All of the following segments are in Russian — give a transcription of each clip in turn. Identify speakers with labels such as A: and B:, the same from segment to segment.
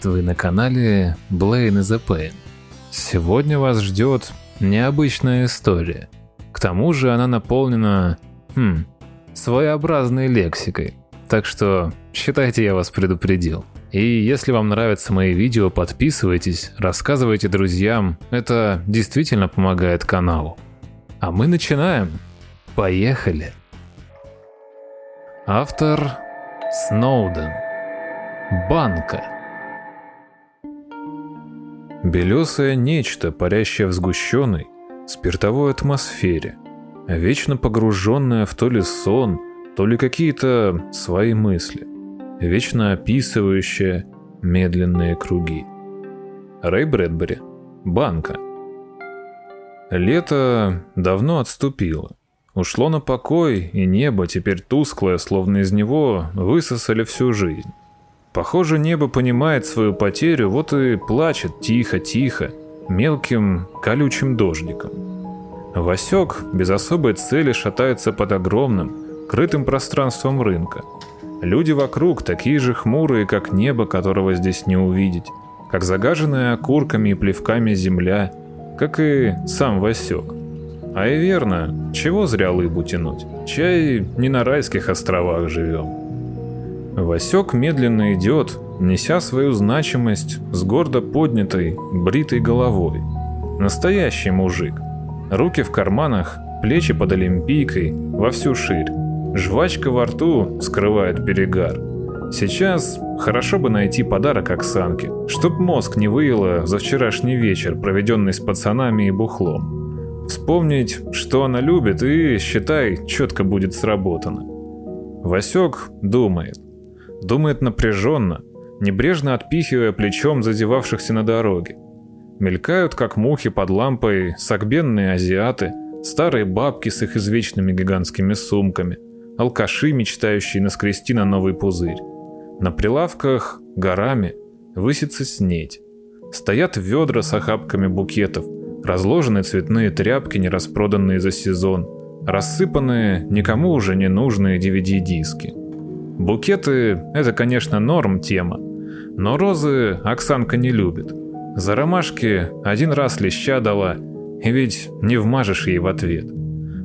A: Привет, вы на канале Blaine is a. Сегодня вас ждет необычная история. К тому же она наполнена, хм, своеобразной лексикой. Так что считайте, я вас предупредил. И если вам нравятся мои видео, подписывайтесь, рассказывайте друзьям. Это действительно помогает каналу. А мы начинаем. Поехали. Автор Сноуден. Банка. Белесое нечто, парящее в сгущенной, спиртовой атмосфере, вечно погруженное в то ли сон, то ли какие-то свои мысли, вечно описывающее медленные круги. Рэй Брэдбери. Банка. Лето давно отступило. Ушло на покой, и небо, теперь тусклое, словно из него высосали всю жизнь. Похоже, небо понимает свою потерю, вот и плачет тихо-тихо, мелким колючим дождиком. Васек без особой цели шатается под огромным, крытым пространством рынка. Люди вокруг такие же хмурые, как небо, которого здесь не увидеть, как загаженная окурками и плевками земля, как и сам Васек. А и верно, чего зря лыбу тянуть, чай не на райских островах живем. Васек медленно идет, неся свою значимость с гордо поднятой, бритой головой. Настоящий мужик. Руки в карманах, плечи под олимпийкой, во всю ширь. Жвачка во рту скрывает перегар. Сейчас хорошо бы найти подарок Оксанке, чтоб мозг не выело за вчерашний вечер, проведенный с пацанами и бухлом. Вспомнить, что она любит, и, считай, четко будет сработано. Васек думает. Думает напряженно, небрежно отпихивая плечом зазевавшихся на дороге. Мелькают, как мухи под лампой, согбенные азиаты, старые бабки с их извечными гигантскими сумками, алкаши, мечтающие наскрести на новый пузырь. На прилавках горами высится снеть. Стоят ведра с охапками букетов, разложены цветные тряпки, не распроданные за сезон, рассыпанные, никому уже не нужные DVD-диски. Букеты – это, конечно, норм тема, но розы Оксанка не любит. За ромашки один раз леща дала, и ведь не вмажешь ей в ответ.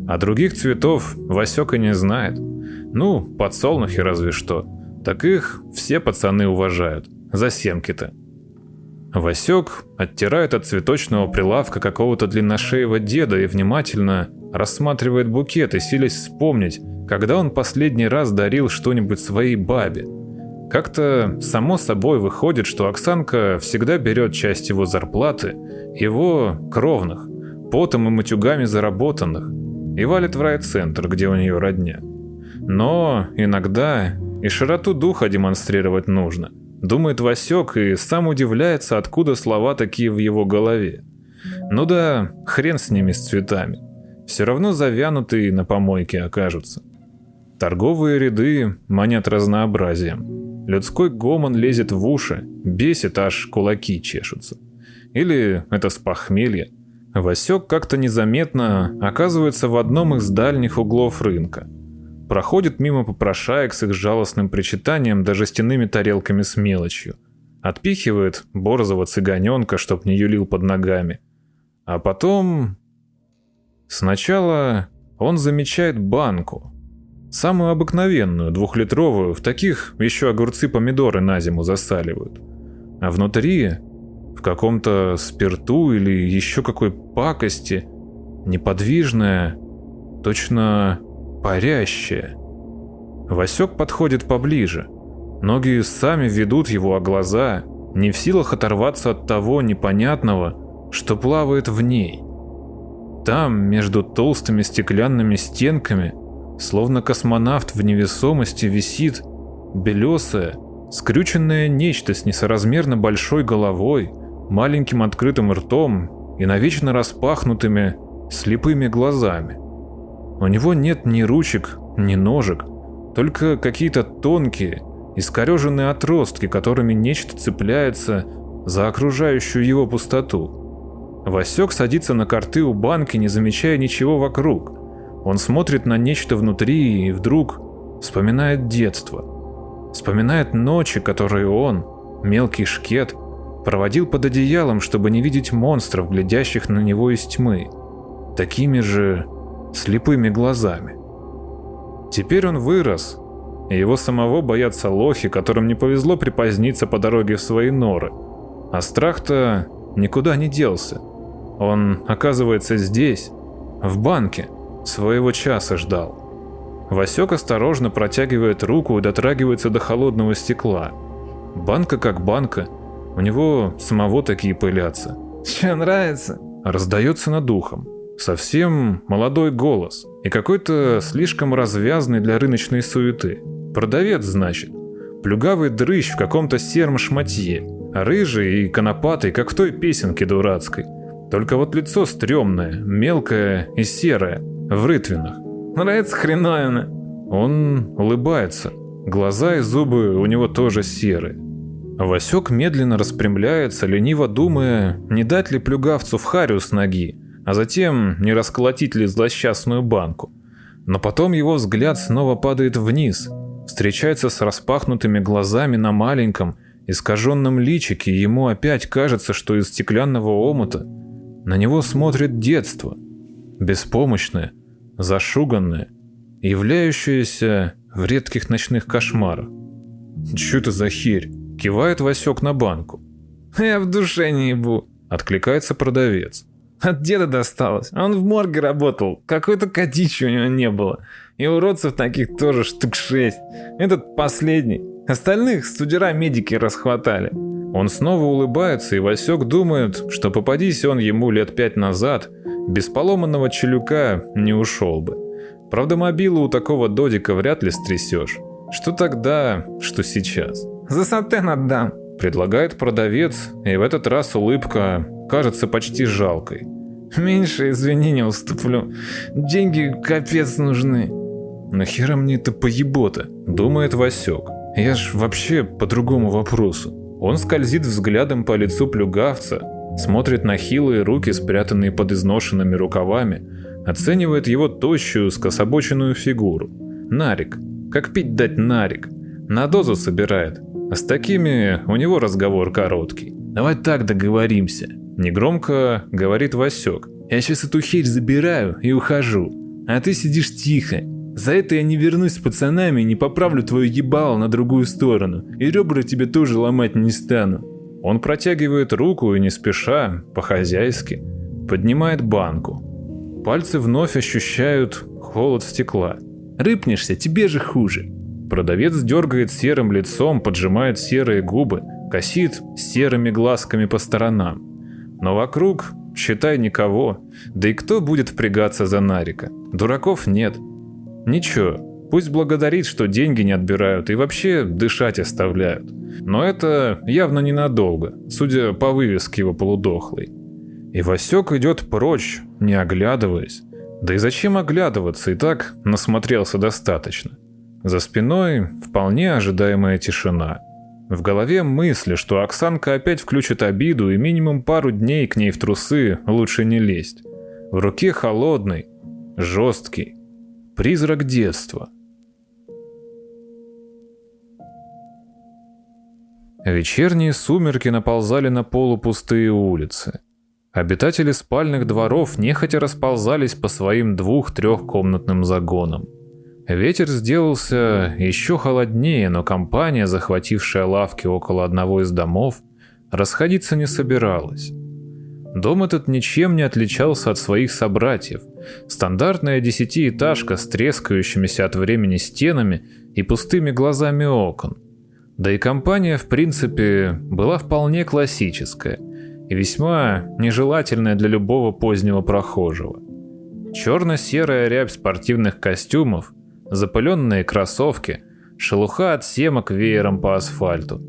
A: А других цветов Васёка не знает. Ну, подсолнухи разве что. Так их все пацаны уважают. За семки-то. Васек оттирает от цветочного прилавка какого-то длинношеего деда и внимательно рассматривает букет и силясь вспомнить, когда он последний раз дарил что-нибудь своей бабе. Как-то само собой выходит, что Оксанка всегда берет часть его зарплаты, его кровных, потом и матюгами заработанных, и валит в райцентр, где у нее родня. Но иногда и широту духа демонстрировать нужно. Думает Васек и сам удивляется, откуда слова такие в его голове. Ну да, хрен с ними, с цветами. Все равно завянутые на помойке окажутся. Торговые ряды манят разнообразием. Людской гомон лезет в уши, бесит, аж кулаки чешутся. Или это с похмелья. Васек как-то незаметно оказывается в одном из дальних углов рынка. Проходит мимо попрошаек с их жалостным причитанием да жестяными тарелками с мелочью. Отпихивает борзого цыганенка, чтоб не юлил под ногами. А потом... Сначала он замечает банку, Самую обыкновенную, двухлитровую, в таких еще огурцы-помидоры на зиму засаливают. А внутри, в каком-то спирту или еще какой пакости, неподвижная, точно парящая. Васек подходит поближе. Ноги сами ведут его, а глаза не в силах оторваться от того непонятного, что плавает в ней. Там, между толстыми стеклянными стенками, Словно космонавт в невесомости висит белесое, скрюченное нечто с несоразмерно большой головой, маленьким открытым ртом и навечно распахнутыми слепыми глазами. У него нет ни ручек, ни ножек, только какие-то тонкие, искореженные отростки, которыми нечто цепляется за окружающую его пустоту. Васек садится на карты у банки, не замечая ничего вокруг. Он смотрит на нечто внутри и вдруг вспоминает детство. Вспоминает ночи, которые он, мелкий шкет, проводил под одеялом, чтобы не видеть монстров, глядящих на него из тьмы, такими же слепыми глазами. Теперь он вырос, и его самого боятся лохи, которым не повезло припоздниться по дороге в свои норы. А страх-то никуда не делся. Он, оказывается, здесь, в банке, своего часа ждал. Васек осторожно протягивает руку и дотрагивается до холодного стекла. Банка как банка, у него самого такие пылятся.
B: «Че, нравится?»
A: Раздается над ухом. Совсем молодой голос и какой-то слишком развязный для рыночной суеты. Продавец, значит. Плюгавый дрыщ в каком-то сером шматье. Рыжий и конопатый, как в той песенке дурацкой. Только вот лицо стрёмное, мелкое и серое, в рытвинах.
B: Нравится хреновина.
A: Он улыбается. Глаза и зубы у него тоже серые. Васек медленно распрямляется, лениво думая, не дать ли плюгавцу в харю с ноги, а затем не расколотить ли злосчастную банку. Но потом его взгляд снова падает вниз, встречается с распахнутыми глазами на маленьком, искаженном личике, и ему опять кажется, что из стеклянного омута на него смотрит детство, беспомощное, зашуганное, являющееся в редких ночных кошмарах. «Чё это за херь?» – кивает Васек на банку.
B: «Я в душе не ебу», –
A: откликается продавец.
B: От деда досталось. Он в морге работал. Какой-то котичи у него не было. И уродцев таких тоже штук шесть. Этот последний. Остальных студера-медики расхватали.
A: Он снова улыбается, и Васек думает, что попадись он ему лет пять назад, без поломанного челюка не ушел бы. Правда, мобилу у такого додика вряд ли стрясешь. Что тогда, что сейчас.
B: «За сатен отдам», —
A: предлагает продавец, и в этот раз улыбка кажется почти жалкой.
B: «Меньше, извини, не уступлю. Деньги капец нужны».
A: «Нахера мне это поебота?» — думает Васек. «Я ж вообще по другому вопросу». Он скользит взглядом по лицу плюгавца, смотрит на хилые руки, спрятанные под изношенными рукавами, оценивает его тощую, скособоченную фигуру. Нарик. Как пить дать нарик. На дозу собирает. А с такими у него разговор короткий.
B: «Давай так договоримся»,
A: Негромко говорит Васек.
B: «Я сейчас эту херь забираю и ухожу, а ты сидишь тихо. За это я не вернусь с пацанами и не поправлю твою ебало на другую сторону, и ребра тебе тоже ломать не стану».
A: Он протягивает руку и не спеша, по-хозяйски, поднимает банку. Пальцы вновь ощущают холод стекла.
B: «Рыпнешься, тебе же хуже».
A: Продавец дергает серым лицом, поджимает серые губы, косит серыми глазками по сторонам. Но вокруг, считай, никого. Да и кто будет впрягаться за Нарика? Дураков нет. Ничего, пусть благодарит, что деньги не отбирают и вообще дышать оставляют. Но это явно ненадолго, судя по вывеске его полудохлой. И Васек идет прочь, не оглядываясь. Да и зачем оглядываться, и так насмотрелся достаточно. За спиной вполне ожидаемая тишина. В голове мысли, что Оксанка опять включит обиду и минимум пару дней к ней в трусы лучше не лезть. В руке холодный, жесткий, призрак детства. Вечерние сумерки наползали на полупустые улицы. Обитатели спальных дворов нехотя расползались по своим двух-трехкомнатным загонам. Ветер сделался еще холоднее, но компания, захватившая лавки около одного из домов, расходиться не собиралась. Дом этот ничем не отличался от своих собратьев. Стандартная десятиэтажка с трескающимися от времени стенами и пустыми глазами окон. Да и компания, в принципе, была вполне классическая и весьма нежелательная для любого позднего прохожего. Черно-серая рябь спортивных костюмов запыленные кроссовки, шелуха от семок веером по асфальту.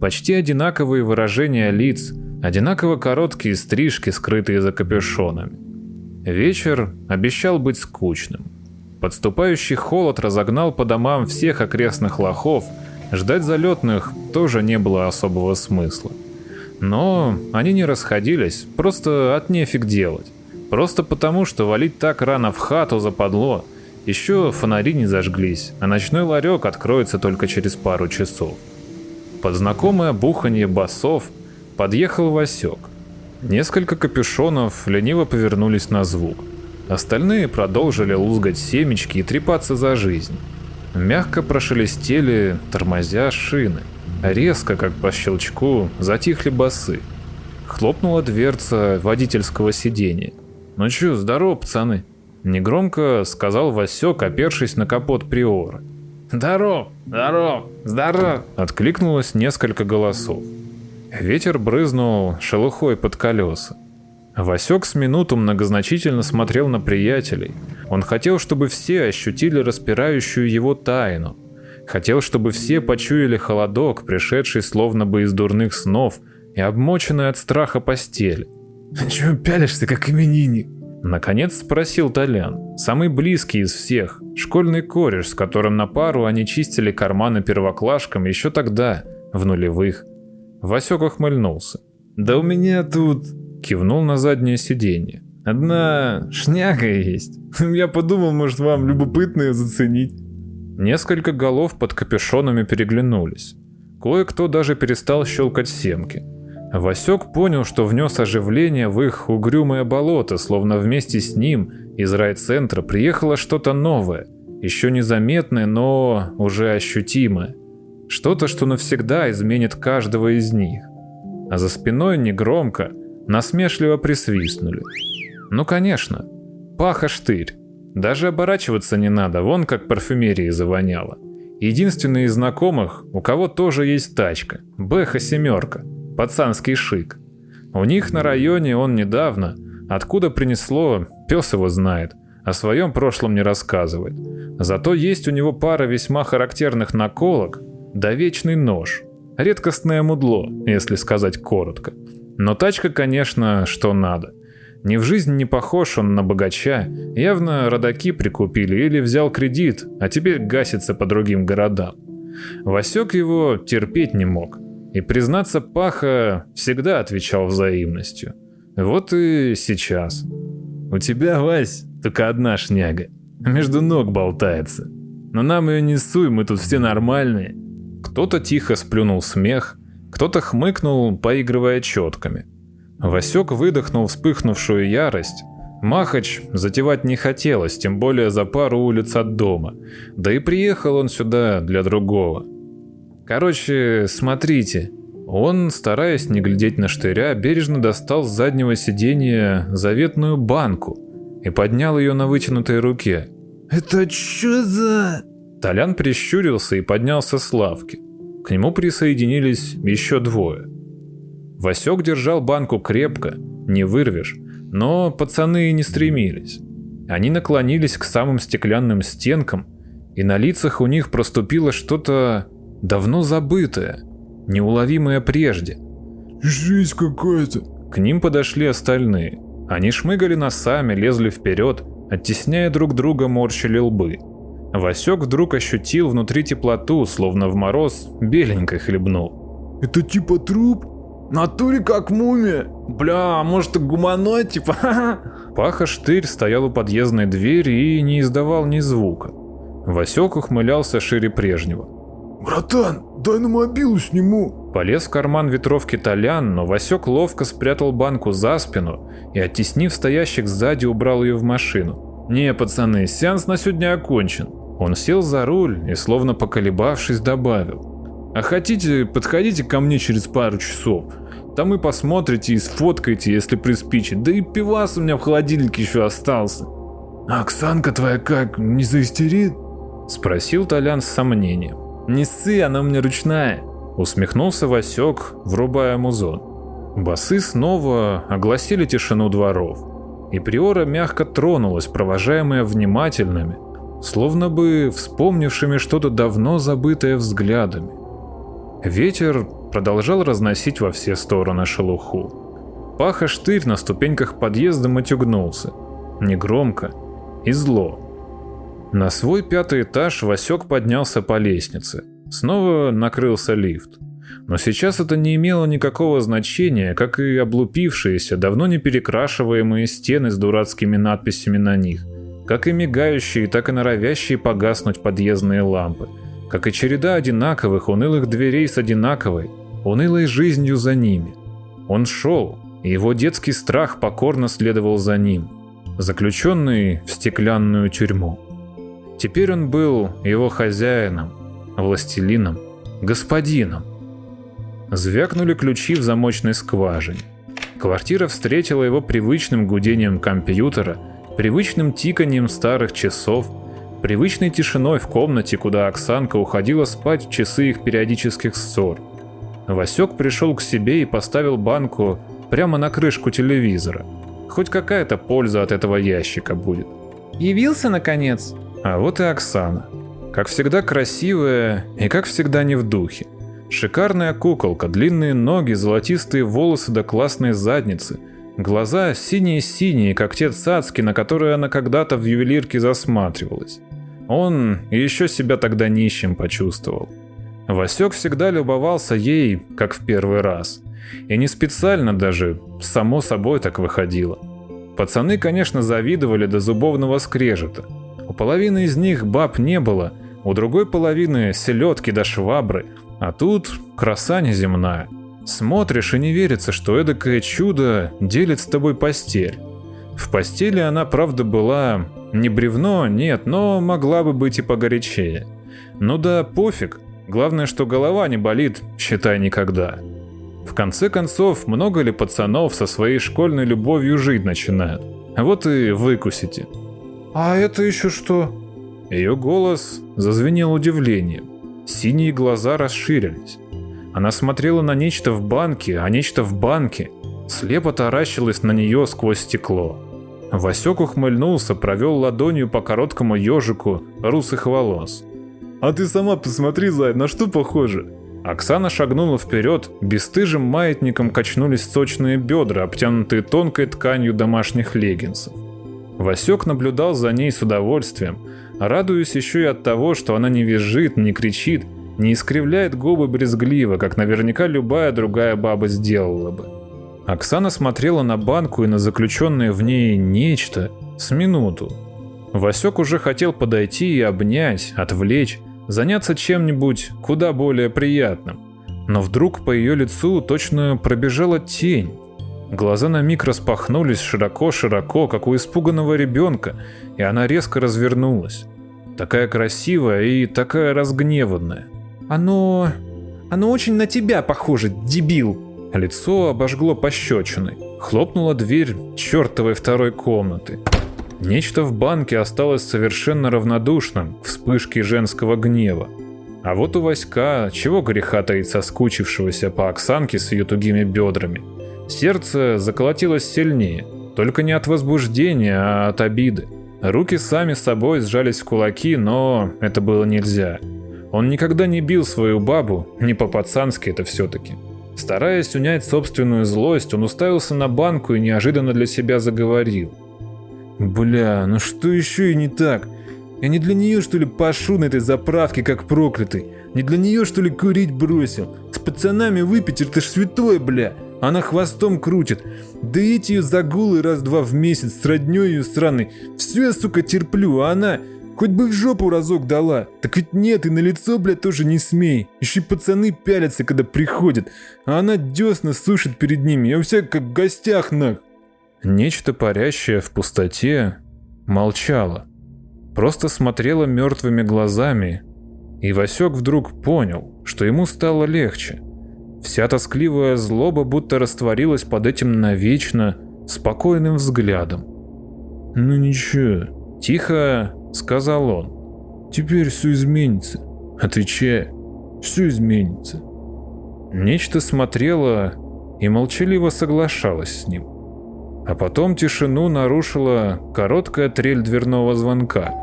A: Почти одинаковые выражения лиц, одинаково короткие стрижки, скрытые за капюшонами. Вечер обещал быть скучным. Подступающий холод разогнал по домам всех окрестных лохов, ждать залетных тоже не было особого смысла. Но они не расходились, просто от нефиг делать. Просто потому, что валить так рано в хату западло – еще фонари не зажглись, а ночной ларек откроется только через пару часов. Под знакомое буханье басов подъехал Васек. Несколько капюшонов лениво повернулись на звук. Остальные продолжили лузгать семечки и трепаться за жизнь. Мягко прошелестели, тормозя шины. Резко, как по щелчку, затихли басы. Хлопнула дверца водительского сиденья. «Ну чё, здорово, пацаны!» Негромко сказал Васек, опершись на капот Приора.
B: «Здоров! Здоров! Здоров!»
A: Откликнулось несколько голосов. Ветер брызнул шелухой под колеса. Васек с минуту многозначительно смотрел на приятелей. Он хотел, чтобы все ощутили распирающую его тайну. Хотел, чтобы все почуяли холодок, пришедший словно бы из дурных снов и обмоченный от страха постель.
B: «Чего пялишься, как именинник?»
A: Наконец спросил Толян, самый близкий из всех, школьный кореш, с которым на пару они чистили карманы первоклашкам еще тогда, в нулевых. Васек ухмыльнулся.
B: «Да у меня тут...» Кивнул на заднее сиденье. «Одна шняга есть. Я подумал, может, вам любопытно ее заценить».
A: Несколько голов под капюшонами переглянулись. Кое-кто даже перестал щелкать семки. Васек понял, что внес оживление в их угрюмое болото, словно вместе с ним из райцентра приехало что-то новое, еще незаметное, но уже ощутимое. Что-то, что навсегда изменит каждого из них. А за спиной негромко, насмешливо присвистнули. Ну конечно, паха штырь. Даже оборачиваться не надо, вон как парфюмерии завоняло. Единственный из знакомых, у кого тоже есть тачка, Бэха семерка, пацанский шик. У них на районе он недавно, откуда принесло, пес его знает, о своем прошлом не рассказывает. Зато есть у него пара весьма характерных наколок, да вечный нож. Редкостное мудло, если сказать коротко. Но тачка, конечно, что надо. Ни в жизнь не похож он на богача, явно родаки прикупили или взял кредит, а теперь гасится по другим городам. Васек его терпеть не мог, и признаться Паха всегда отвечал взаимностью. Вот и сейчас. У тебя, Вась, только одна шняга. Между ног болтается. Но нам ее не суй, мы тут все нормальные. Кто-то тихо сплюнул смех, кто-то хмыкнул, поигрывая четками. Васек выдохнул вспыхнувшую ярость. Махач затевать не хотелось, тем более за пару улиц от дома. Да и приехал он сюда для другого. Короче, смотрите. Он, стараясь не глядеть на штыря, бережно достал с заднего сиденья заветную банку и поднял ее на вытянутой руке.
B: «Это что за...»
A: Толян прищурился и поднялся с лавки. К нему присоединились еще двое. Васек держал банку крепко, не вырвешь, но пацаны и не стремились. Они наклонились к самым стеклянным стенкам, и на лицах у них проступило что-то давно забытое, неуловимое прежде.
B: «Жизнь какая-то!»
A: К ним подошли остальные. Они шмыгали носами, лезли вперед, оттесняя друг друга, морщили лбы. Васек вдруг ощутил внутри теплоту, словно в мороз беленькой хлебнул.
B: «Это типа труп? Натуре как мумия? Бля, а может гуманоид типа?
A: Паха Штырь стоял у подъездной двери и не издавал ни звука. Васек ухмылялся шире прежнего.
B: «Братан, дай на мобилу сниму!»
A: Полез в карман ветровки Толян, но Васек ловко спрятал банку за спину и, оттеснив стоящих сзади, убрал ее в машину. «Не, пацаны, сеанс на сегодня окончен. Он сел за руль и, словно поколебавшись, добавил. «А хотите, подходите ко мне через пару часов. Там и посмотрите, и сфоткайте, если приспичит. Да и пивас у меня в холодильнике еще остался».
B: «А Оксанка твоя как, не заистерит?»
A: Спросил Толян с сомнением.
B: «Не ссы, она у меня ручная».
A: Усмехнулся Васек, врубая музон. Басы снова огласили тишину дворов. И Приора мягко тронулась, провожаемая внимательными, словно бы вспомнившими что-то давно забытое взглядами. Ветер продолжал разносить во все стороны шелуху. Паха штырь на ступеньках подъезда матюгнулся. Негромко и зло. На свой пятый этаж Васек поднялся по лестнице. Снова накрылся лифт. Но сейчас это не имело никакого значения, как и облупившиеся, давно не перекрашиваемые стены с дурацкими надписями на них – как и мигающие, так и норовящие погаснуть подъездные лампы, как и череда одинаковых унылых дверей с одинаковой, унылой жизнью за ними. Он шел, и его детский страх покорно следовал за ним, заключенный в стеклянную тюрьму. Теперь он был его хозяином, властелином, господином. Звякнули ключи в замочной скважине. Квартира встретила его привычным гудением компьютера, привычным тиканием старых часов, привычной тишиной в комнате, куда Оксанка уходила спать в часы их периодических ссор. Васек пришел к себе и поставил банку прямо на крышку телевизора. Хоть какая-то польза от этого ящика будет.
B: «Явился, наконец?»
A: А вот и Оксана. Как всегда красивая и как всегда не в духе. Шикарная куколка, длинные ноги, золотистые волосы да классные задницы. Глаза синие-синие, как те цацки, на которые она когда-то в ювелирке засматривалась. Он еще себя тогда нищим почувствовал. Васек всегда любовался ей, как в первый раз. И не специально даже, само собой так выходило. Пацаны, конечно, завидовали до зубовного скрежета. У половины из них баб не было, у другой половины селедки до швабры, а тут краса неземная. Смотришь и не верится, что эдакое чудо делит с тобой постель. В постели она, правда, была не бревно, нет, но могла бы быть и погорячее. Ну да, пофиг. Главное, что голова не болит, считай, никогда. В конце концов, много ли пацанов со своей школьной любовью жить начинают? Вот и выкусите.
B: «А это еще что?»
A: Ее голос зазвенел удивлением. Синие глаза расширились. Она смотрела на нечто в банке, а нечто в банке слепо таращилось на нее сквозь стекло. Васек ухмыльнулся, провел ладонью по короткому ежику русых волос.
B: «А ты сама посмотри, Зай, на что похоже?»
A: Оксана шагнула вперед, бесстыжим маятником качнулись сочные бедра, обтянутые тонкой тканью домашних леггинсов. Васек наблюдал за ней с удовольствием, радуясь еще и от того, что она не визжит, не кричит, не искривляет губы брезгливо, как наверняка любая другая баба сделала бы. Оксана смотрела на банку и на заключенное в ней нечто с минуту. Васек уже хотел подойти и обнять, отвлечь, заняться чем-нибудь куда более приятным. Но вдруг по ее лицу точно пробежала тень, Глаза на миг распахнулись широко-широко, как у испуганного ребенка, и она резко развернулась. Такая красивая и такая разгневанная.
B: «Оно... оно очень на тебя похоже, дебил!»
A: Лицо обожгло пощечиной. Хлопнула дверь чертовой второй комнаты. Нечто в банке осталось совершенно равнодушным вспышке женского гнева. А вот у Васька, чего греха таить соскучившегося по Оксанке с ее тугими бедрами – Сердце заколотилось сильнее, только не от возбуждения, а от обиды. Руки сами собой сжались в кулаки, но это было нельзя. Он никогда не бил свою бабу, не по-пацански это все-таки. Стараясь унять собственную злость, он уставился на банку и неожиданно для себя заговорил.
B: «Бля, ну что еще и не так? Я не для нее, что ли, пашу на этой заправке, как проклятый? Не для нее, что ли, курить бросил? С пацанами выпить, это ж святое, бля!» Она хвостом крутит. Да эти ее загулы раз-два в месяц с роднёй ее странной. Все я, сука, терплю, а она... Хоть бы в жопу разок дала. Так ведь нет, и на лицо, блядь, тоже не смей. Еще и пацаны пялятся, когда приходят. А она десна сушит перед ними. Я у себя как в гостях, нах.
A: Нечто парящее в пустоте молчало. Просто смотрело мертвыми глазами. И Васек вдруг понял, что ему стало легче. Вся тоскливая злоба будто растворилась под этим навечно спокойным взглядом.
B: «Ну ничего», —
A: тихо сказал он.
B: «Теперь все изменится. Отвечай, все изменится».
A: Нечто смотрело и молчаливо соглашалось с ним. А потом тишину нарушила короткая трель дверного звонка.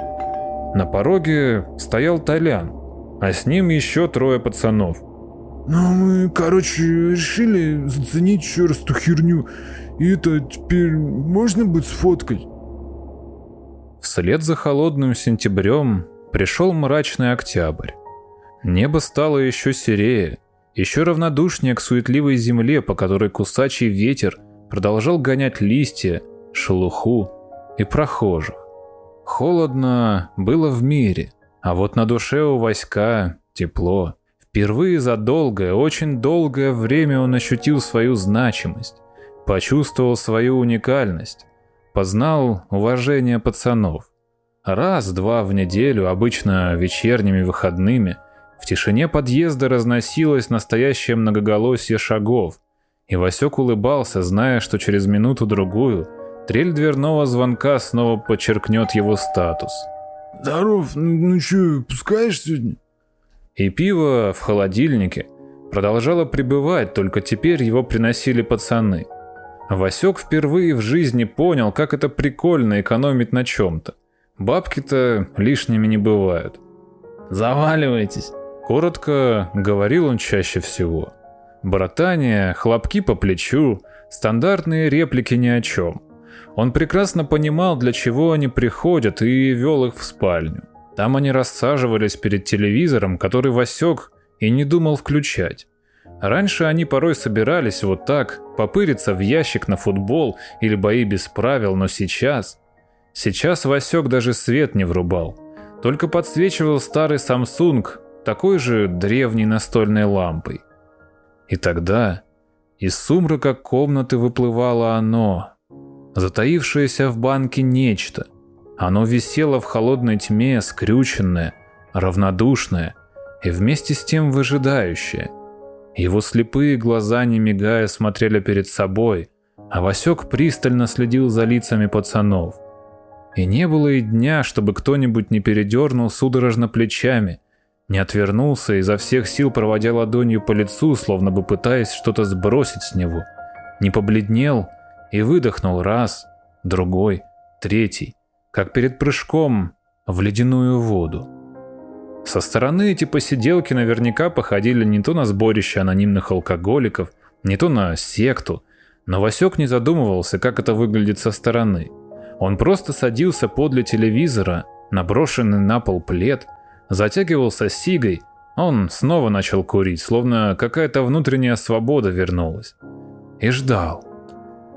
A: На пороге стоял Толян, а с ним еще трое пацанов.
B: Ну, мы, короче, решили заценить еще раз ту херню. И это теперь можно быть с фоткой?
A: Вслед за холодным сентябрем пришел мрачный октябрь. Небо стало еще серее, еще равнодушнее к суетливой земле, по которой кусачий ветер продолжал гонять листья, шелуху и прохожих. Холодно было в мире, А вот на душе у Васька тепло. Впервые за долгое, очень долгое время он ощутил свою значимость, почувствовал свою уникальность, познал уважение пацанов. Раз-два в неделю, обычно вечерними выходными, в тишине подъезда разносилось настоящее многоголосие шагов, и Васек улыбался, зная, что через минуту-другую трель дверного звонка снова подчеркнет его статус.
B: «Здоров, ну, ну чё, пускаешь сегодня?»
A: И пиво в холодильнике продолжало пребывать, только теперь его приносили пацаны. Васек впервые в жизни понял, как это прикольно экономить на чем-то. Бабки-то лишними не бывают.
B: «Заваливайтесь!»
A: Коротко говорил он чаще всего. Братание, хлопки по плечу, стандартные реплики ни о чем. Он прекрасно понимал, для чего они приходят, и вел их в спальню. Там они рассаживались перед телевизором, который Васек и не думал включать. Раньше они порой собирались вот так, попыриться в ящик на футбол или бои без правил, но сейчас... Сейчас Васек даже свет не врубал. Только подсвечивал старый Samsung такой же древней настольной лампой. И тогда из сумрака комнаты выплывало оно, затаившееся в банке нечто — оно висело в холодной тьме, скрюченное, равнодушное и вместе с тем выжидающее. Его слепые глаза, не мигая, смотрели перед собой, а Васек пристально следил за лицами пацанов. И не было и дня, чтобы кто-нибудь не передернул судорожно плечами, не отвернулся и изо всех сил проводя ладонью по лицу, словно бы пытаясь что-то сбросить с него, не побледнел и выдохнул раз, другой, третий как перед прыжком в ледяную воду. Со стороны эти посиделки наверняка походили не то на сборище анонимных алкоголиков, не то на секту, но Васек не задумывался, как это выглядит со стороны. Он просто садился подле телевизора, наброшенный на пол плед, затягивался сигой, он снова начал курить, словно какая-то внутренняя свобода вернулась. И ждал.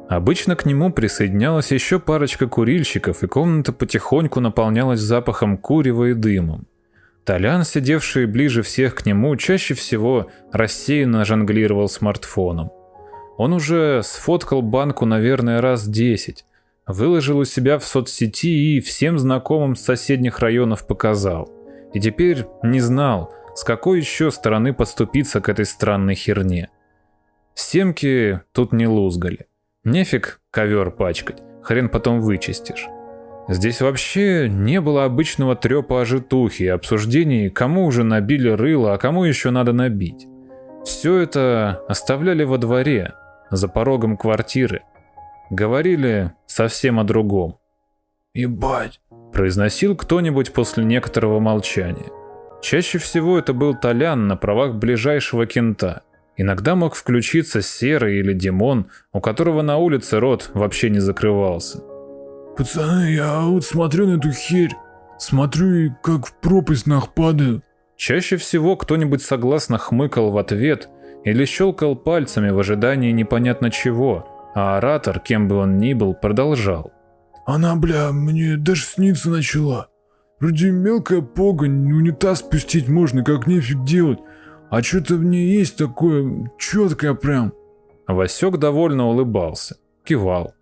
A: Обычно к нему присоединялась еще парочка курильщиков, и комната потихоньку наполнялась запахом курева и дымом. Толян, сидевший ближе всех к нему, чаще всего рассеянно жонглировал смартфоном. Он уже сфоткал банку, наверное, раз десять, выложил у себя в соцсети и всем знакомым с соседних районов показал. И теперь не знал, с какой еще стороны подступиться к этой странной херне. Семки тут не лузгали. Нефиг ковер пачкать, хрен потом вычистишь. Здесь вообще не было обычного трепа о житухе и обсуждений, кому уже набили рыло, а кому еще надо набить. Все это оставляли во дворе, за порогом квартиры. Говорили совсем о другом.
B: «Ебать!»
A: – произносил кто-нибудь после некоторого молчания. Чаще всего это был Толян на правах ближайшего кента – Иногда мог включиться Серый или Димон, у которого на улице рот вообще не закрывался.
B: «Пацаны, я вот смотрю на эту херь, смотрю и как в пропасть нах падаю».
A: Чаще всего кто-нибудь согласно хмыкал в ответ или щелкал пальцами в ожидании непонятно чего, а оратор, кем бы он ни был, продолжал.
B: «Она, бля, мне даже снится начала. Вроде мелкая погонь, унитаз спустить можно, как нефиг делать, а что-то в ней есть такое четкое прям.
A: Васек довольно улыбался, кивал.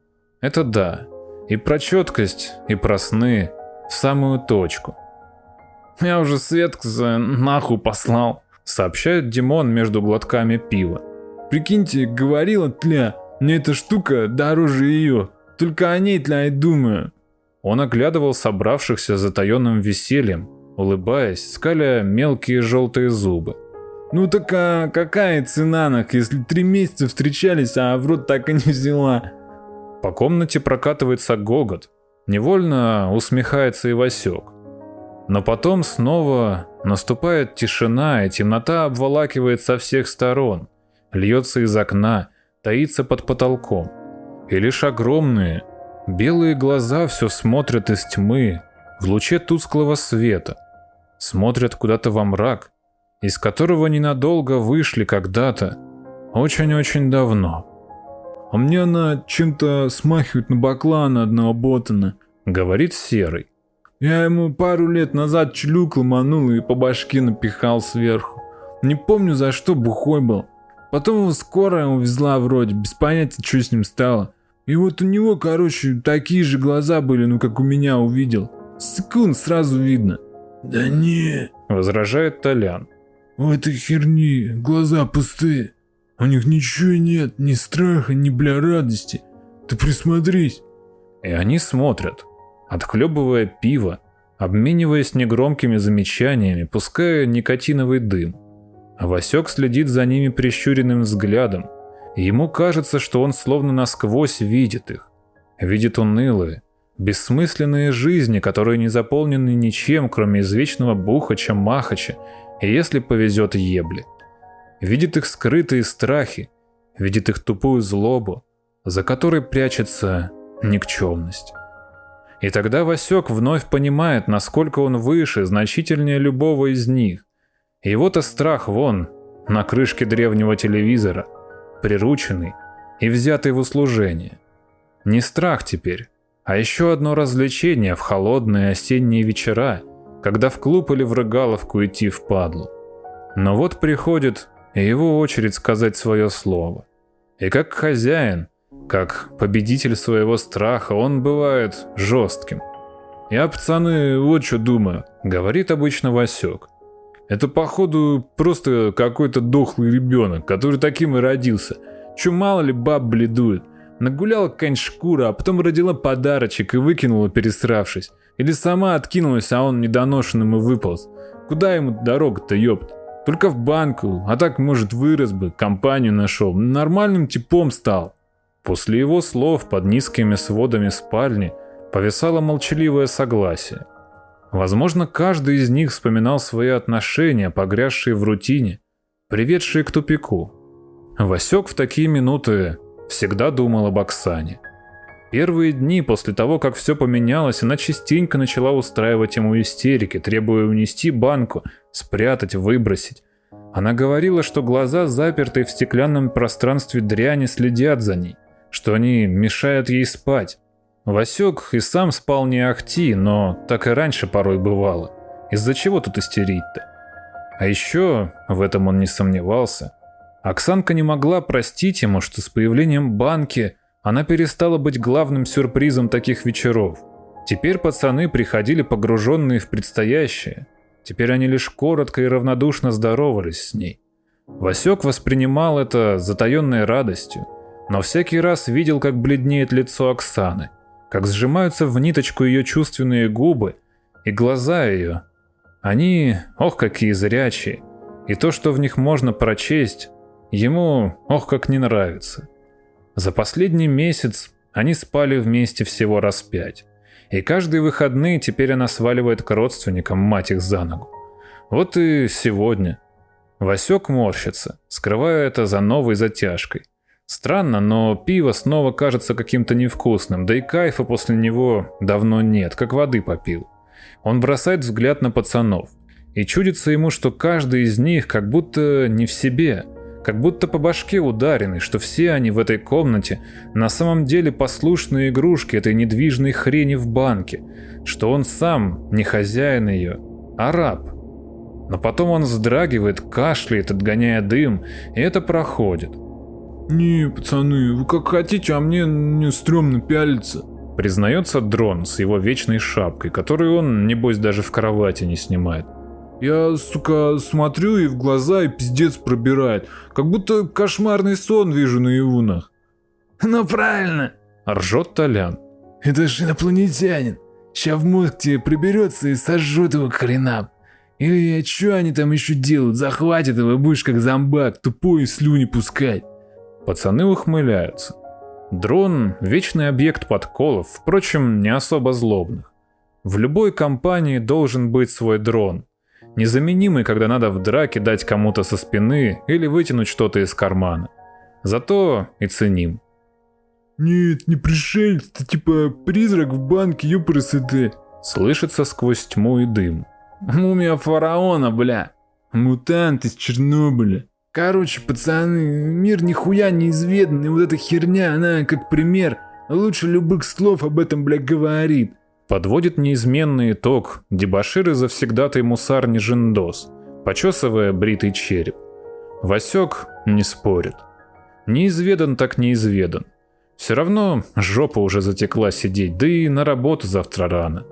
A: Это да. И про четкость, и про сны в самую точку.
B: Я уже Светку за нахуй послал,
A: сообщает Димон между глотками пива.
B: Прикиньте, говорила тля, мне эта штука дороже ее. Только о ней тля и думаю.
A: Он оглядывал собравшихся затаенным весельем, улыбаясь, скаля мелкие желтые зубы.
B: Ну так а какая цена, нах, если три месяца встречались, а в рот так и не взяла?
A: По комнате прокатывается гогот. Невольно усмехается и Васек. Но потом снова наступает тишина, и темнота обволакивает со всех сторон. Льется из окна, таится под потолком. И лишь огромные, белые глаза все смотрят из тьмы, в луче тусклого света. Смотрят куда-то во мрак, из которого ненадолго вышли когда-то, очень-очень давно.
B: «А мне она чем-то смахивает на баклана одного ботана», —
A: говорит Серый.
B: Я ему пару лет назад члюк ломанул и по башке напихал сверху. Не помню за что бухой был. Потом его скорая увезла вроде, без понятия, что с ним стало. И вот у него, короче, такие же глаза были, ну как у меня увидел. Секунд сразу видно. Да не,
A: возражает Толян.
B: У этой херни глаза пустые. У них ничего нет, ни страха, ни бля радости. Ты присмотрись.
A: И они смотрят, отхлебывая пиво, обмениваясь негромкими замечаниями, пуская никотиновый дым. А Васек следит за ними прищуренным взглядом, и ему кажется, что он словно насквозь видит их. Видит унылые, бессмысленные жизни, которые не заполнены ничем, кроме извечного бухача-махача, и если повезет ебли. Видит их скрытые страхи, видит их тупую злобу, за которой прячется никчемность. И тогда Васек вновь понимает, насколько он выше, значительнее любого из них. Его-то страх вон, на крышке древнего телевизора, прирученный и взятый в услужение. Не страх теперь, а еще одно развлечение в холодные осенние вечера, когда в клуб или в рыгаловку идти в падлу. Но вот приходит его очередь сказать свое слово. И как хозяин, как победитель своего страха, он бывает жестким. «Я, пацаны, вот что думаю», — говорит обычно Васек. «Это, походу, просто какой-то дохлый ребенок, который таким и родился. Чё мало ли баб бледует. Нагуляла какая-нибудь шкура, а потом родила подарочек и выкинула, пересравшись. Или сама откинулась, а он недоношенным и выполз. Куда ему дорога-то, ёпт? Только в банку, а так, может, вырос бы, компанию нашел, нормальным типом стал. После его слов под низкими сводами спальни повисало молчаливое согласие. Возможно, каждый из них вспоминал свои отношения, погрязшие в рутине, приведшие к тупику. Васек в такие минуты всегда думал об Оксане. Первые дни после того, как все поменялось, она частенько начала устраивать ему истерики, требуя унести банку, спрятать, выбросить. Она говорила, что глаза, запертые в стеклянном пространстве дряни, следят за ней, что они мешают ей спать. Васек и сам спал не ахти, но так и раньше порой бывало. Из-за чего тут истерить-то? А еще, в этом он не сомневался, Оксанка не могла простить ему, что с появлением банки она перестала быть главным сюрпризом таких вечеров. Теперь пацаны приходили погруженные в предстоящее. Теперь они лишь коротко и равнодушно здоровались с ней. Васек воспринимал это затаенной радостью, но всякий раз видел, как бледнеет лицо Оксаны, как сжимаются в ниточку ее чувственные губы и глаза ее. Они, ох, какие зрячие, и то, что в них можно прочесть, ему, ох, как не нравится. За последний месяц они спали вместе всего раз пять. И каждые выходные теперь она сваливает к родственникам мать их за ногу. Вот и сегодня. Васек морщится, скрывая это за новой затяжкой. Странно, но пиво снова кажется каким-то невкусным, да и кайфа после него давно нет, как воды попил. Он бросает взгляд на пацанов, и чудится ему, что каждый из них как будто не в себе – как будто по башке ударены, что все они в этой комнате на самом деле послушные игрушки этой недвижной хрени в банке, что он сам не хозяин ее, а раб. Но потом он вздрагивает, кашляет, отгоняя дым, и это проходит.
B: «Не, пацаны, вы как хотите, а мне не стрёмно пялиться»,
A: признается Дрон с его вечной шапкой, которую он, небось, даже в кровати не снимает.
B: Я, сука, смотрю и в глаза и пиздец пробирает. Как будто кошмарный сон вижу на Ивунах.
C: Ну правильно,
A: ржет Толян.
C: Это же инопланетянин. Ща в мозг тебе приберется и сожжет его к хренам. И что они там еще делают? Захватят его, будешь как зомбак, тупой слюни пускать.
A: Пацаны ухмыляются. Дрон – вечный объект подколов, впрочем, не особо злобных. В любой компании должен быть свой дрон, Незаменимый, когда надо в драке дать кому-то со спины или вытянуть что-то из кармана. Зато и ценим.
B: «Нет, не пришелец, ты типа призрак в банке, ёпрст!»
A: Слышится сквозь тьму и дым.
C: «Мумия фараона, бля!»
B: «Мутант из Чернобыля!»
C: «Короче, пацаны, мир нихуя неизведанный, вот эта херня, она как пример, лучше любых слов об этом, бля, говорит.
A: Подводит неизменный итог дебошир и завсегдатый мусар Нижиндос, почесывая бритый череп. Васек не спорит. Неизведан так неизведан. Все равно жопа уже затекла сидеть, да и на работу завтра рано.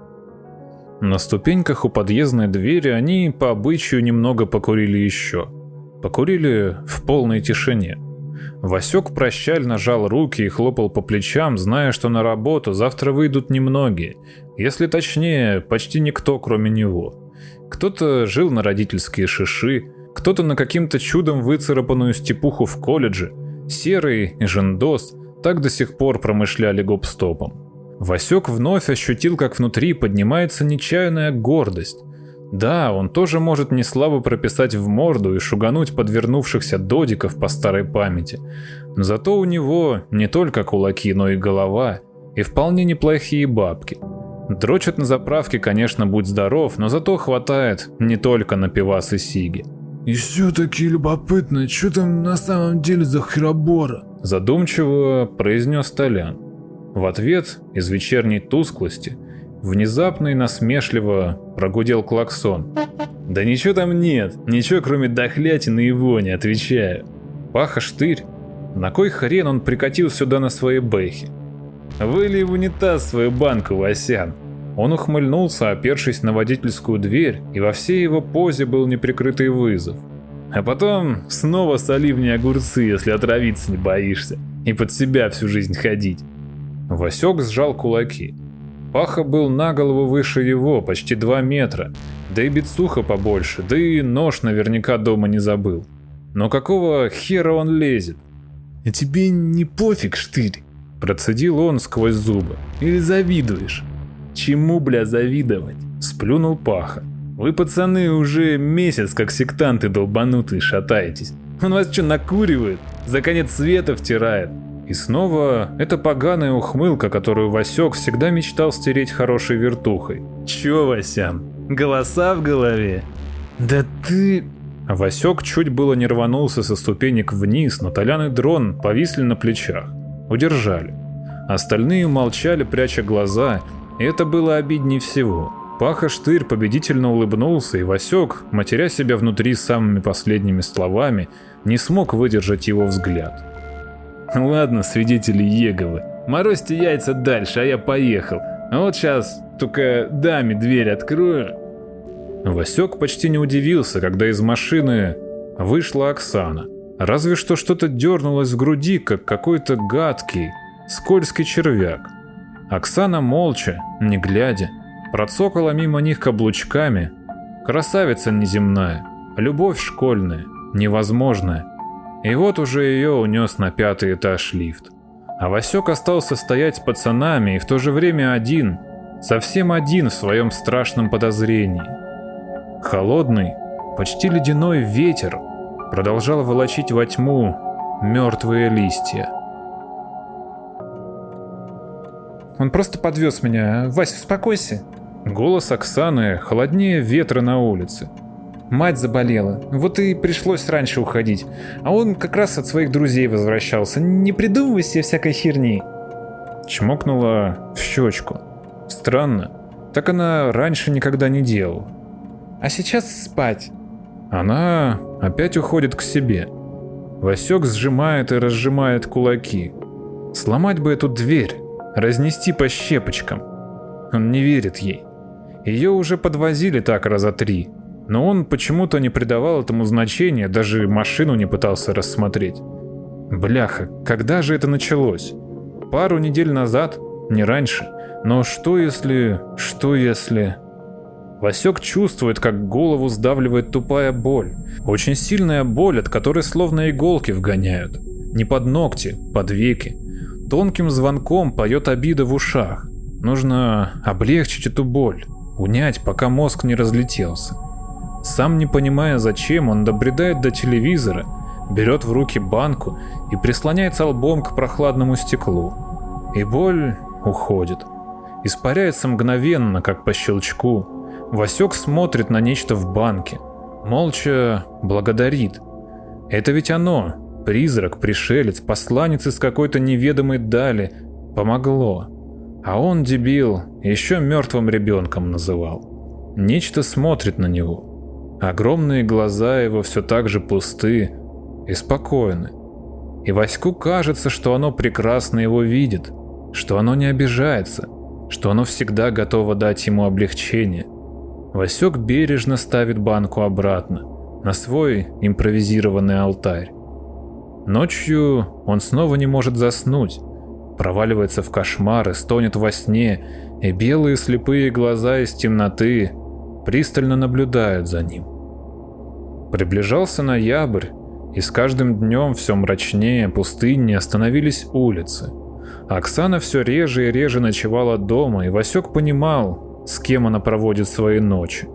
A: На ступеньках у подъездной двери они по обычаю немного покурили еще. Покурили в полной тишине. Васек прощально жал руки и хлопал по плечам, зная, что на работу завтра выйдут немногие, если точнее, почти никто, кроме него. Кто-то жил на родительские шиши, кто-то на каким-то чудом выцарапанную степуху в колледже, Серый и Жендос так до сих пор промышляли гоп-стопом. Васек вновь ощутил, как внутри поднимается нечаянная гордость. Да, он тоже может не слабо прописать в морду и шугануть подвернувшихся додиков по старой памяти. Но зато у него не только кулаки, но и голова, и вполне неплохие бабки. Дрочат на заправке, конечно, будь здоров, но зато хватает не только на пивас и сиги.
C: И все-таки любопытно, что там на самом деле за херобора?
A: Задумчиво произнес Толян. В ответ из вечерней тусклости внезапно и насмешливо прогудел клаксон. «Да ничего там нет, ничего кроме дохлятины и вони, отвечаю». Паха штырь, на кой хрен он прикатил сюда на своей бэхе? Выли в унитаз свою банку, Васян. Он ухмыльнулся, опершись на водительскую дверь, и во всей его позе был неприкрытый вызов. А потом снова соли мне огурцы, если отравиться не боишься, и под себя всю жизнь ходить. Васек сжал кулаки. Паха был на голову выше его, почти два метра, да и бицуха побольше, да и нож наверняка дома не забыл. Но какого хера он лезет?
C: А тебе не пофиг, штырь?
A: Процедил он сквозь зубы.
C: Или завидуешь?
A: Чему, бля, завидовать? Сплюнул Паха. Вы, пацаны, уже месяц как сектанты долбанутые шатаетесь. Он вас что, накуривает? За конец света втирает? И снова эта поганая ухмылка, которую Васек всегда мечтал стереть хорошей вертухой. Чё, Васян, голоса в голове?
C: Да ты...
A: Васек чуть было не рванулся со ступенек вниз, но Толян и Дрон повисли на плечах. Удержали. Остальные молчали, пряча глаза, и это было обиднее всего. Паха Штырь победительно улыбнулся, и Васек, матеря себя внутри самыми последними словами, не смог выдержать его взгляд. Ладно, свидетели Еговы. Морозьте яйца дальше, а я поехал. А вот сейчас только даме дверь открою. Васек почти не удивился, когда из машины вышла Оксана. Разве что что-то дернулось в груди, как какой-то гадкий, скользкий червяк. Оксана молча, не глядя, процокала мимо них каблучками. Красавица неземная, любовь школьная, невозможная. И вот уже ее унес на пятый этаж лифт. А Васек остался стоять с пацанами и в то же время один, совсем один в своем страшном подозрении. Холодный, почти ледяной ветер продолжал волочить во тьму мертвые листья.
B: Он просто подвез меня. Вась, успокойся.
A: Голос Оксаны холоднее ветра на улице.
B: Мать заболела, вот и пришлось раньше уходить. А он как раз от своих друзей возвращался. Не придумывай себе всякой херни.
A: Чмокнула в щечку. Странно. Так она раньше никогда не делала.
B: А сейчас спать.
A: Она опять уходит к себе. Васек сжимает и разжимает кулаки. Сломать бы эту дверь, разнести по щепочкам. Он не верит ей. Ее уже подвозили так раза три, но он почему-то не придавал этому значения, даже машину не пытался рассмотреть. Бляха, когда же это началось? Пару недель назад? Не раньше. Но что если... что если... Васек чувствует, как голову сдавливает тупая боль. Очень сильная боль, от которой словно иголки вгоняют. Не под ногти, под веки. Тонким звонком поет обида в ушах. Нужно облегчить эту боль, унять, пока мозг не разлетелся. Сам не понимая зачем, он добредает до телевизора, берет в руки банку и прислоняется лбом к прохладному стеклу. И боль уходит. Испаряется мгновенно, как по щелчку. Васек смотрит на нечто в банке. Молча благодарит. Это ведь оно, призрак, пришелец, посланец из какой-то неведомой дали, помогло. А он, дебил, еще мертвым ребенком называл. Нечто смотрит на него. Огромные глаза его все так же пусты и спокойны. И Ваську кажется, что оно прекрасно его видит, что оно не обижается, что оно всегда готово дать ему облегчение. Васек бережно ставит банку обратно, на свой импровизированный алтарь. Ночью он снова не может заснуть, проваливается в кошмар и стонет во сне, и белые слепые глаза из темноты пристально наблюдают за ним. Приближался ноябрь, и с каждым днем все мрачнее, пустыннее становились улицы. Оксана все реже и реже ночевала дома, и Васек понимал, с кем она проводит свои ночи.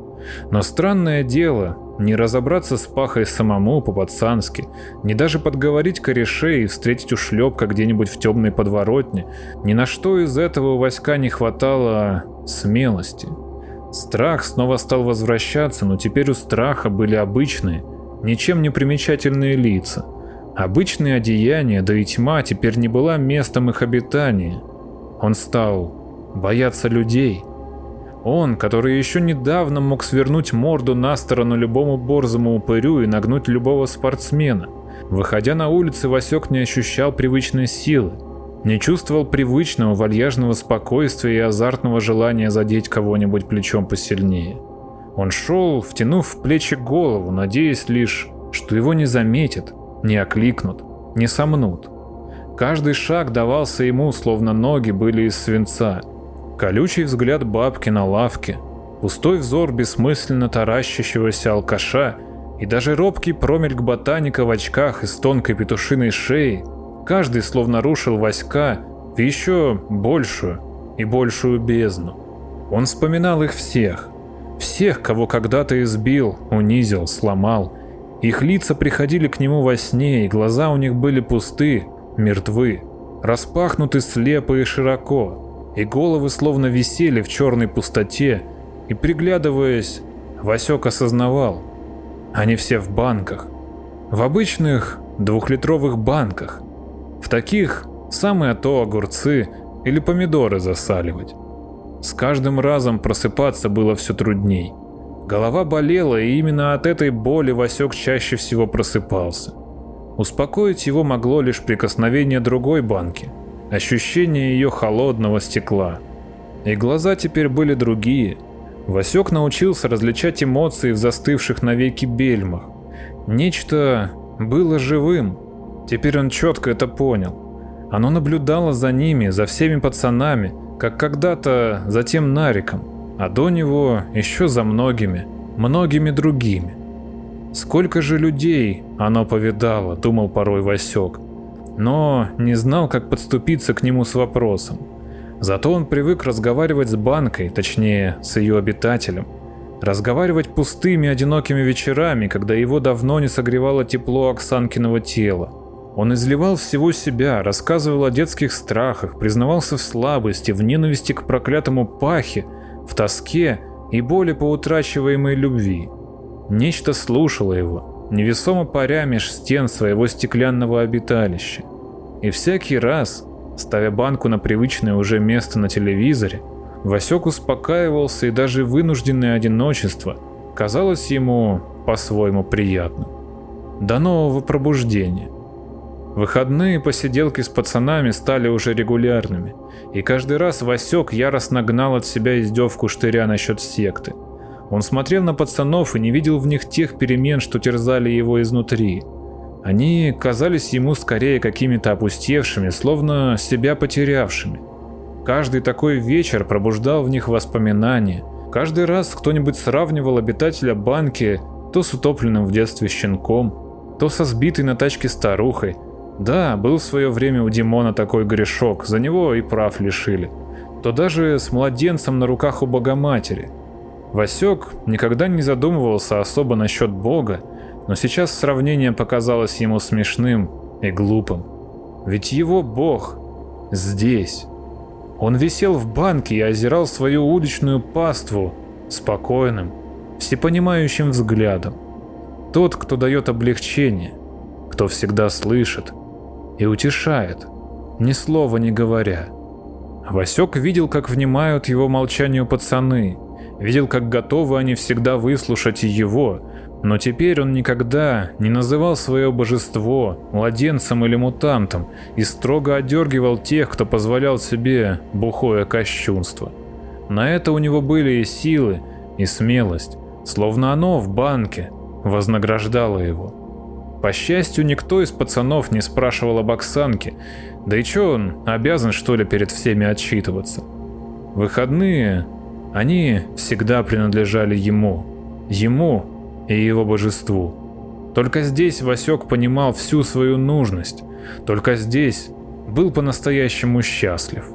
A: Но странное дело, не разобраться с Пахой самому по-пацански, не даже подговорить корешей и встретить ушлепка где-нибудь в темной подворотне, ни на что из этого у Васька не хватало смелости. Страх снова стал возвращаться, но теперь у страха были обычные, ничем не примечательные лица. Обычные одеяния, да и тьма теперь не была местом их обитания. Он стал бояться людей – он, который еще недавно мог свернуть морду на сторону любому борзому упырю и нагнуть любого спортсмена. Выходя на улицы, Васек не ощущал привычной силы, не чувствовал привычного вальяжного спокойствия и азартного желания задеть кого-нибудь плечом посильнее. Он шел, втянув в плечи голову, надеясь лишь, что его не заметят, не окликнут, не сомнут. Каждый шаг давался ему, словно ноги были из свинца – Колючий взгляд бабки на лавке, пустой взор бессмысленно таращащегося алкаша и даже робкий промельк ботаника в очках из тонкой петушиной шеи, каждый словно рушил Васька в еще большую и большую бездну. Он вспоминал их всех, всех, кого когда-то избил, унизил, сломал. Их лица приходили к нему во сне, и глаза у них были пусты, мертвы, распахнуты слепо и широко, и головы словно висели в черной пустоте, и приглядываясь, Васек осознавал, они все в банках, в обычных двухлитровых банках, в таких самое то огурцы или помидоры засаливать. С каждым разом просыпаться было все трудней. Голова болела, и именно от этой боли Васек чаще всего просыпался. Успокоить его могло лишь прикосновение другой банки – ощущение ее холодного стекла. И глаза теперь были другие. Васек научился различать эмоции в застывших навеки бельмах. Нечто было живым. Теперь он четко это понял. Оно наблюдало за ними, за всеми пацанами, как когда-то за тем Нариком, а до него еще за многими, многими другими. Сколько же людей оно повидало, думал порой Васек но не знал, как подступиться к нему с вопросом. Зато он привык разговаривать с банкой, точнее, с ее обитателем. Разговаривать пустыми, одинокими вечерами, когда его давно не согревало тепло Оксанкиного тела. Он изливал всего себя, рассказывал о детских страхах, признавался в слабости, в ненависти к проклятому пахе, в тоске и боли по утрачиваемой любви. Нечто слушало его, невесомо паря меж стен своего стеклянного обиталища. И всякий раз, ставя банку на привычное уже место на телевизоре, Васек успокаивался и даже вынужденное одиночество казалось ему по-своему приятным. До нового пробуждения. Выходные посиделки с пацанами стали уже регулярными, и каждый раз Васек яростно гнал от себя издевку штыря насчет секты – он смотрел на пацанов и не видел в них тех перемен, что терзали его изнутри. Они казались ему скорее какими-то опустевшими, словно себя потерявшими. Каждый такой вечер пробуждал в них воспоминания. Каждый раз кто-нибудь сравнивал обитателя банки то с утопленным в детстве щенком, то со сбитой на тачке старухой. Да, был в свое время у Димона такой грешок, за него и прав лишили. То даже с младенцем на руках у Богоматери – Васек никогда не задумывался особо насчет Бога, но сейчас сравнение показалось ему смешным и глупым. Ведь его Бог здесь. Он висел в банке и озирал свою уличную паству спокойным, всепонимающим взглядом. Тот, кто дает облегчение, кто всегда слышит и утешает, ни слова не говоря. Васек видел, как внимают его молчанию пацаны, видел, как готовы они всегда выслушать его, но теперь он никогда не называл свое божество младенцем или мутантом и строго одергивал тех, кто позволял себе бухое кощунство. На это у него были и силы, и смелость, словно оно в банке вознаграждало его. По счастью, никто из пацанов не спрашивал об Оксанке, да и чё он, обязан что ли перед всеми отчитываться? Выходные, они всегда принадлежали ему, ему и его божеству. Только здесь Васек понимал всю свою нужность, только здесь был по-настоящему счастлив.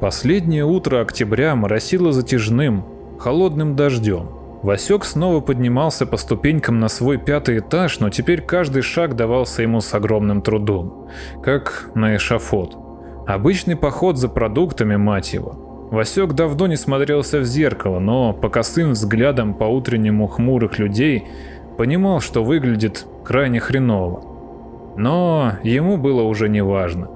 A: Последнее утро октября моросило затяжным, холодным дождем. Васек снова поднимался по ступенькам на свой пятый этаж, но теперь каждый шаг давался ему с огромным трудом, как на эшафот. Обычный поход за продуктами, мать его. Васек давно не смотрелся в зеркало, но по косым взглядам по утреннему хмурых людей понимал, что выглядит крайне хреново. Но ему было уже не важно.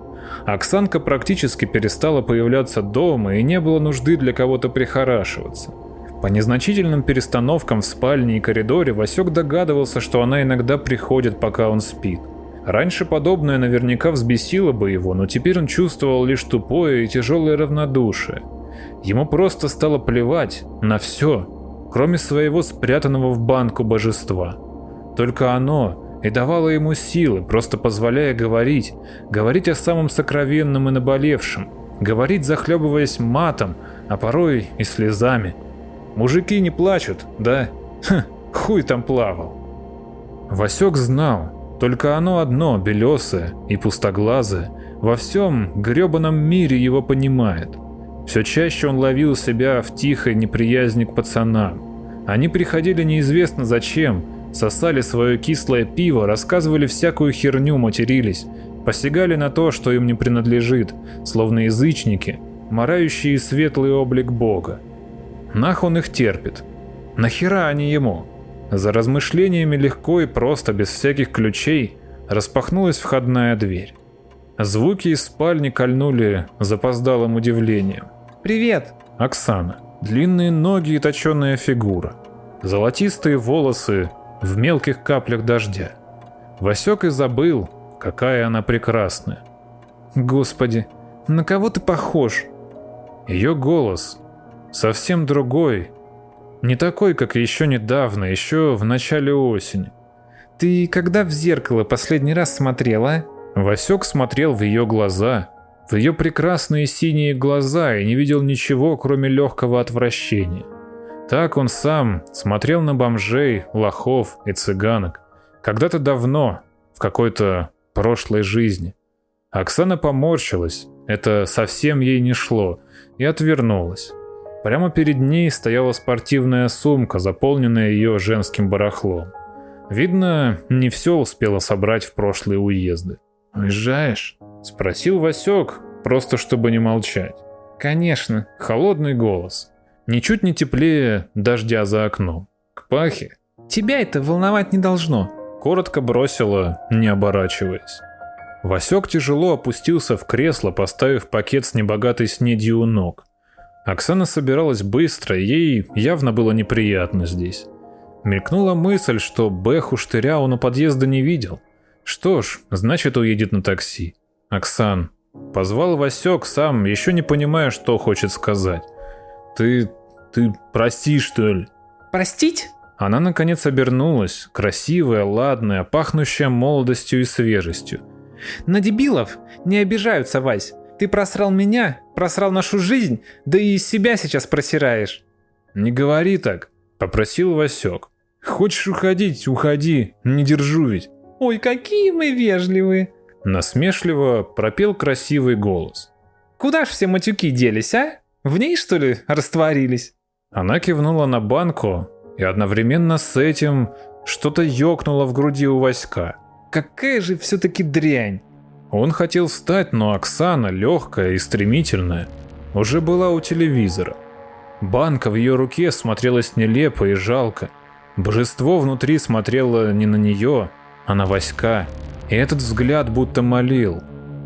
A: Оксанка практически перестала появляться дома и не было нужды для кого-то прихорашиваться. По незначительным перестановкам в спальне и коридоре Васек догадывался, что она иногда приходит, пока он спит. Раньше подобное наверняка взбесило бы его, но теперь он чувствовал лишь тупое и тяжелое равнодушие. Ему просто стало плевать на все, кроме своего спрятанного в банку божества. Только оно и давало ему силы, просто позволяя говорить, говорить о самом сокровенном и наболевшем, говорить захлебываясь матом, а порой и слезами. Мужики не плачут, да? Хм, хуй там плавал. Васек знал, только оно одно, белесое и пустоглазое, во всем гребаном мире его понимает. Все чаще он ловил себя в тихой неприязни к пацанам. Они приходили неизвестно зачем, сосали свое кислое пиво, рассказывали всякую херню, матерились, посягали на то, что им не принадлежит, словно язычники, марающие светлый облик Бога. Нах он их терпит. Нахера они ему? За размышлениями легко и просто, без всяких ключей, распахнулась входная дверь. Звуки из спальни кольнули запоздалым удивлением.
D: «Привет!»
A: Оксана. Длинные ноги и точеная фигура. Золотистые волосы в мелких каплях дождя. Васек и забыл, какая она прекрасная.
D: Господи, на кого ты похож?
A: Ее голос совсем другой. Не такой, как еще недавно, еще в начале осени.
D: Ты когда в зеркало последний раз смотрела?
A: Васек смотрел в ее глаза, в ее прекрасные синие глаза и не видел ничего, кроме легкого отвращения. Так он сам смотрел на бомжей, лохов и цыганок. Когда-то давно, в какой-то прошлой жизни. Оксана поморщилась, это совсем ей не шло, и отвернулась. Прямо перед ней стояла спортивная сумка, заполненная ее женским барахлом. Видно, не все успела собрать в прошлые уезды.
C: «Уезжаешь?»
A: — спросил Васек, просто чтобы не молчать.
D: «Конечно».
A: Холодный голос. Ничуть не теплее дождя за окном. К пахе.
D: «Тебя это волновать не должно», —
A: коротко бросила, не оборачиваясь. Васек тяжело опустился в кресло, поставив пакет с небогатой снедью у ног. Оксана собиралась быстро, ей явно было неприятно здесь. Мелькнула мысль, что Бэху штыря он у подъезда не видел — что ж, значит уедет на такси. Оксан. Позвал Васек сам, еще не понимая, что хочет сказать. Ты... ты прости, что ли?
D: Простить?
A: Она наконец обернулась, красивая, ладная, пахнущая молодостью и свежестью.
D: На дебилов не обижаются, Вась. Ты просрал меня, просрал нашу жизнь, да и себя сейчас просираешь.
A: Не говори так, попросил Васек. Хочешь уходить, уходи, не держу ведь.
D: «Ой, какие мы вежливые!»
A: Насмешливо пропел красивый голос.
D: «Куда ж все матюки делись, а? В ней, что ли, растворились?»
A: Она кивнула на банку, и одновременно с этим что-то ёкнуло в груди у Васька.
D: «Какая же все-таки дрянь!»
A: Он хотел встать, но Оксана, легкая и стремительная, уже была у телевизора. Банка в ее руке смотрелась нелепо и жалко. Божество внутри смотрело не на нее, а на Васька. И этот взгляд будто молил.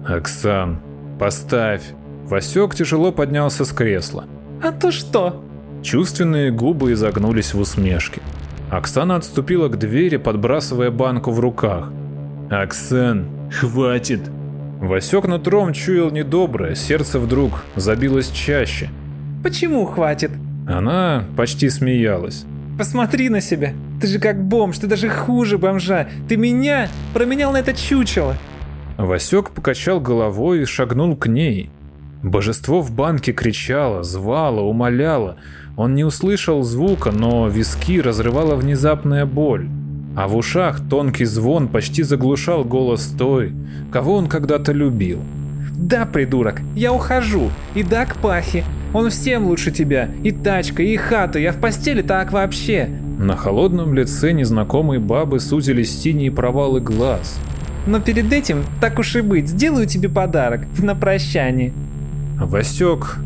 A: «Оксан, поставь, Васек тяжело поднялся с кресла.
D: А то что?
A: Чувственные губы изогнулись в усмешке. Оксана отступила к двери, подбрасывая банку в руках.
C: Оксан, хватит.
A: Васек нутром чуял недоброе, сердце вдруг забилось чаще.
D: Почему хватит?
A: Она почти смеялась.
D: Посмотри на себя. Ты же как бомж, ты даже хуже бомжа. Ты меня променял на это чучело.
A: Васек покачал головой и шагнул к ней. Божество в банке кричало, звало, умоляло. Он не услышал звука, но виски разрывала внезапная боль. А в ушах тонкий звон почти заглушал голос той, кого он когда-то любил.
D: Да, придурок, я ухожу. И да, к пахе. Он всем лучше тебя. И тачка, и хата, я в постели так вообще.
A: На холодном лице незнакомой бабы сузились синие провалы глаз.
D: Но перед этим, так уж и быть, сделаю тебе подарок на прощание.
A: Васек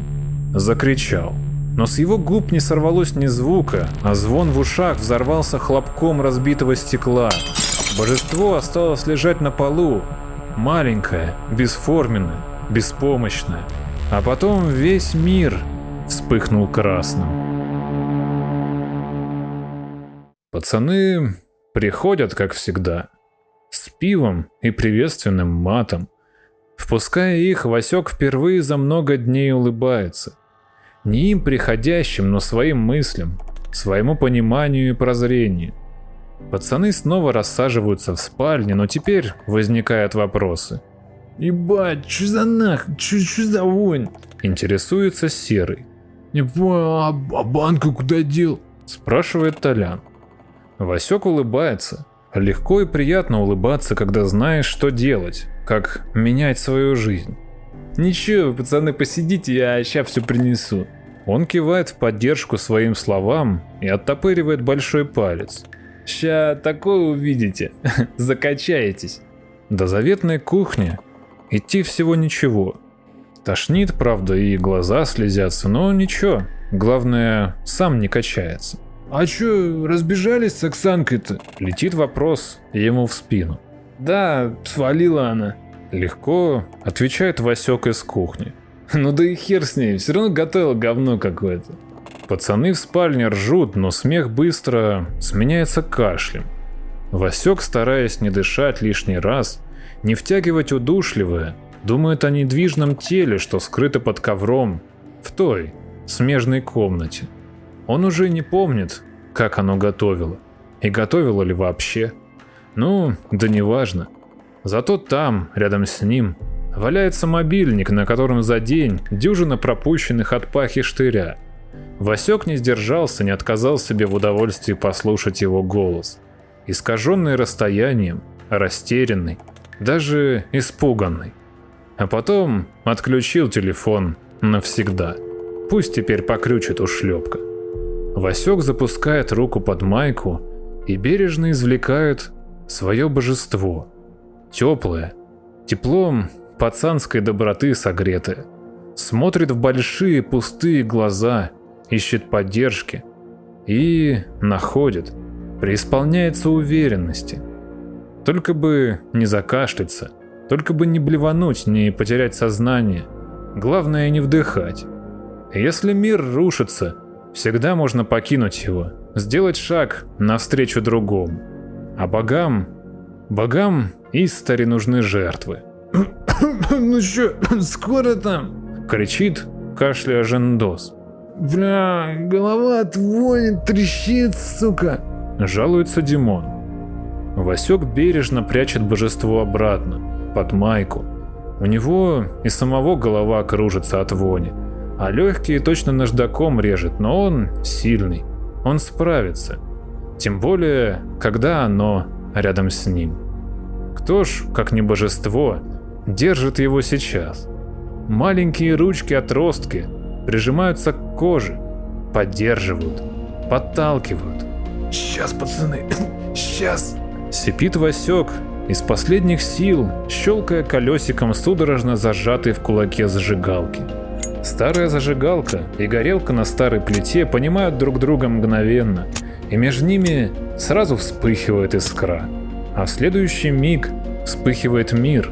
A: закричал. Но с его губ не сорвалось ни звука, а звон в ушах взорвался хлопком разбитого стекла. Божество осталось лежать на полу, маленькое, бесформенное, беспомощное. А потом весь мир вспыхнул красным. Пацаны приходят, как всегда, с пивом и приветственным матом. Впуская их, Васек впервые за много дней улыбается. Не им приходящим, но своим мыслям, своему пониманию и прозрению. Пацаны снова рассаживаются в спальне, но теперь возникают вопросы.
C: Ебать, что за нах, что за вонь?
A: Интересуется Серый.
C: Не понял, а, а банку куда дел?
A: Спрашивает Толян. Васек улыбается. Легко и приятно улыбаться, когда знаешь, что делать, как менять свою жизнь.
C: Ничего, пацаны, посидите, я сейчас все принесу.
A: Он кивает в поддержку своим словам и оттопыривает большой палец.
C: Ща такое увидите, закачаетесь.
A: До заветной кухни идти всего ничего. Тошнит, правда, и глаза слезятся, но ничего. Главное, сам не качается.
C: А чё, разбежались с Оксанкой-то?
A: Летит вопрос ему в спину.
C: Да, свалила она.
A: Легко отвечает Васек из кухни.
C: Ну да и хер с ней, все равно готовила говно какое-то.
A: Пацаны в спальне ржут, но смех быстро сменяется кашлем. Васек, стараясь не дышать лишний раз, не втягивать удушливое, думает о недвижном теле, что скрыто под ковром, в той, смежной комнате. Он уже не помнит, как оно готовило, и готовило ли вообще. Ну, да неважно. Зато там, рядом с ним, валяется мобильник, на котором за день дюжина пропущенных от пахи штыря. Васек не сдержался, не отказал себе в удовольствии послушать его голос. Искаженный расстоянием, растерянный, даже испуганный. А потом отключил телефон навсегда. Пусть теперь покрючит ушлепка. Васек запускает руку под майку и бережно извлекает свое божество – Теплая, теплом пацанской доброты согретая. Смотрит в большие пустые глаза, ищет поддержки и находит, преисполняется уверенности. Только бы не закашляться, только бы не блевануть, не потерять сознание. Главное не вдыхать. Если мир рушится, всегда можно покинуть его, сделать шаг навстречу другому. А богам, богам Истори нужны жертвы.
C: ну чё, скоро там?
A: Кричит, кашляя Жендос.
C: Бля, голова от вони трещит, сука.
A: Жалуется Димон. Васек бережно прячет божество обратно, под майку. У него и самого голова кружится от вони, а легкие точно наждаком режет, но он сильный, он справится. Тем более, когда оно рядом с ним. Кто ж, как не божество, держит его сейчас? Маленькие ручки-отростки прижимаются к коже, поддерживают, подталкивают.
C: Сейчас, пацаны, сейчас.
A: Сипит Васек из последних сил, щелкая колесиком судорожно зажатой в кулаке зажигалки. Старая зажигалка и горелка на старой плите понимают друг друга мгновенно, и между ними сразу вспыхивает искра а в следующий миг вспыхивает мир,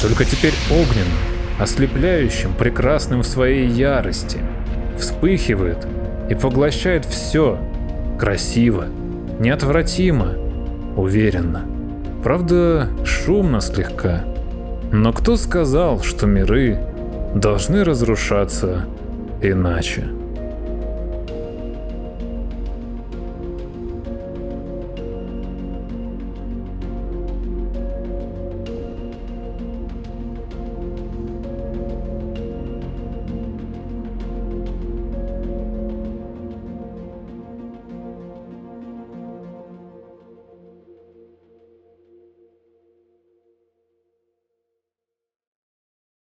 A: только теперь огненный, ослепляющим, прекрасным в своей ярости, вспыхивает и поглощает все, красиво, неотвратимо, уверенно. Правда, шумно слегка. Но кто сказал, что миры должны разрушаться иначе?